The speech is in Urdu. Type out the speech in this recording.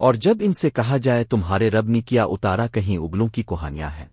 اور جب ان سے کہا جائے تمہارے رب نے کیا اتارا کہیں اگلوں کی کہانیاں ہیں۔